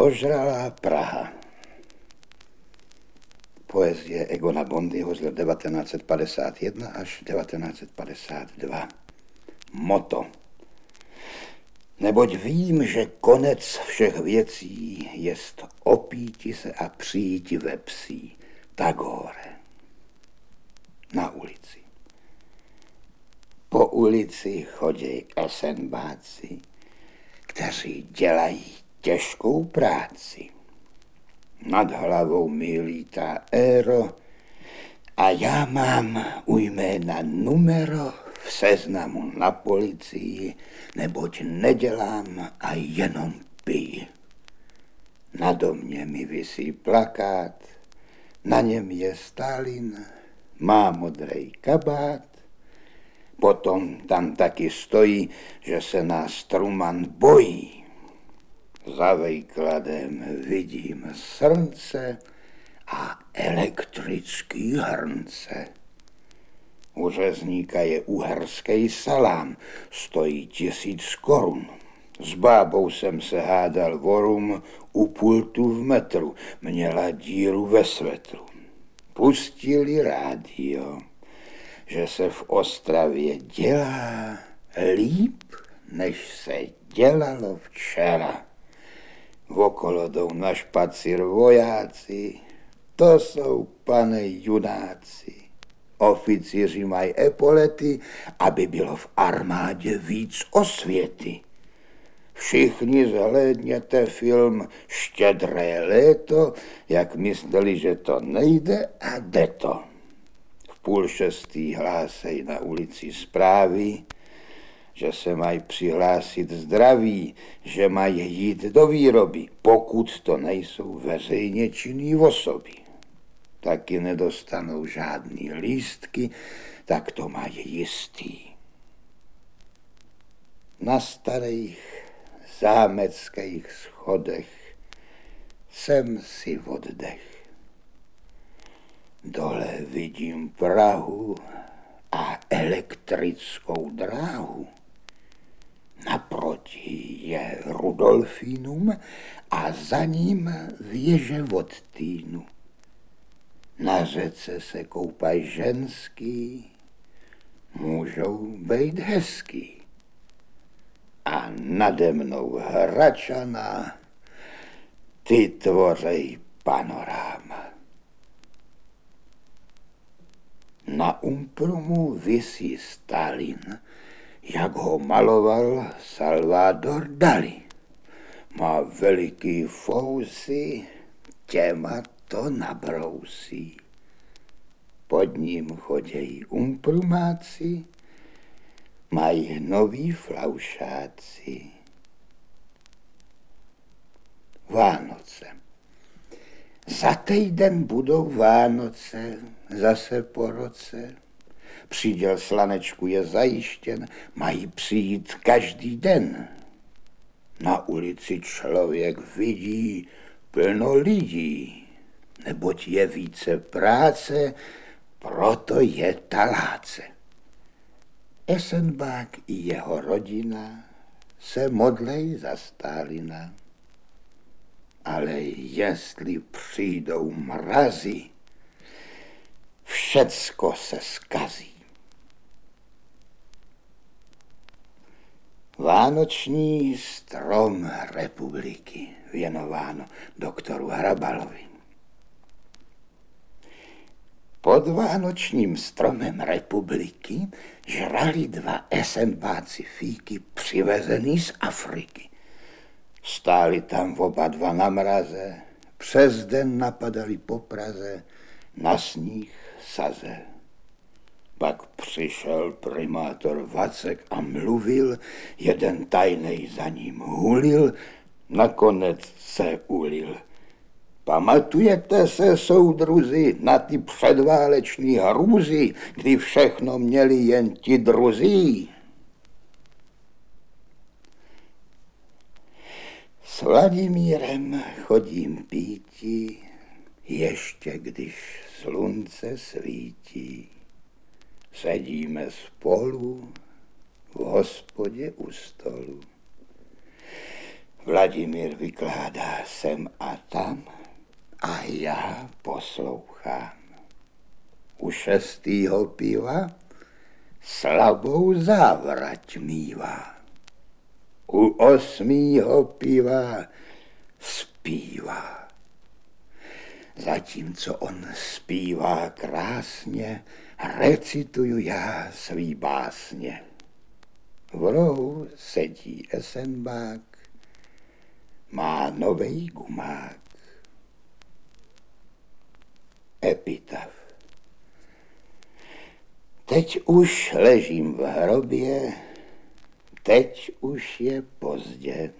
Ožralá Praha. Poezie Egona Bondyho z let 1951 až 1952. Moto. Neboť vím, že konec všech věcí jest opíti se a přijíti ve psí. Tagore. Na ulici. Po ulici chodí esenbáci, kteří dělají těžkou práci. Nad hlavou mi lítá éro a já mám u jména numero v seznamu na policii, neboť nedělám a jenom pij. Na domě mi visí plakát, na něm je Stalin, má modrý kabát, potom tam taky stojí, že se nás Truman bojí. Za vejkladem vidím srnce a elektrický hrnce. U řezníka je uherský salám, stojí tisíc korun. S bábou jsem se hádal vorum u pultu v metru, měla díru ve svetlu. Pustili rádio, že se v Ostravě dělá líp, než se dělalo včera. Okolo jdou na špacír vojáci, to jsou pane junáci. Oficíři mají epolety, aby bylo v armádě víc osvěty. Všichni zhlédněte film Štědré léto, jak mysleli, že to nejde a jde to. V půl šestý hlásej na ulici zprávy, že se mají přihlásit zdraví, že mají jít do výroby, pokud to nejsou veřejně činný osoby. Taky nedostanou žádný lístky, tak to mají jistý. Na starých zámeckých schodech jsem si oddech. Dole vidím Prahu a elektrickou dráhu. Naproti je Rudolfínum a za ním věže od týnu. Na řece se koupají ženský, můžou být hezký. A nade mnou hračana, ty tvořej panoráma. Na umprumu visí Stalin, jak ho maloval Salvador Dali. Má veliký fousy, těma to nabrousí. Pod ním chodějí umprumáci, mají noví flaušáci. Vánoce. Za týden budou Vánoce, zase po roce. Příděl slanečku je zajištěn, mají přijít každý den. Na ulici člověk vidí plno lidí, neboť je více práce, proto je taláce. Esenbach i jeho rodina se modlej za Stalina. Ale jestli přijdou mrazy, všecko se skazí. Vánoční strom republiky věnováno doktoru Hrabalovi. Pod vánočním stromem republiky žrali dva esenbáci fíky přivezený z Afriky. Stáli tam oba dva na mraze, přes den napadali po Praze, na sníh saze. Pak přišel primátor Vacek a mluvil, jeden tajnej za ním hulil, nakonec se ulil. Pamatujete se, soudruzi, na ty předváleční hrůzy, kdy všechno měli jen ti druzí? S Vladimírem chodím píti, ještě když slunce svítí. Sedíme spolu v hospodě u stolu. Vladimír vykládá sem a tam a já poslouchám. U šestýho piva slabou závrať mývá. U osmýho piva zpívá. Zatímco on zpívá krásně, recituju já svý básně. V rohu sedí esenbák, má novej gumák. Epitaf. Teď už ležím v hrobě, teď už je pozdě.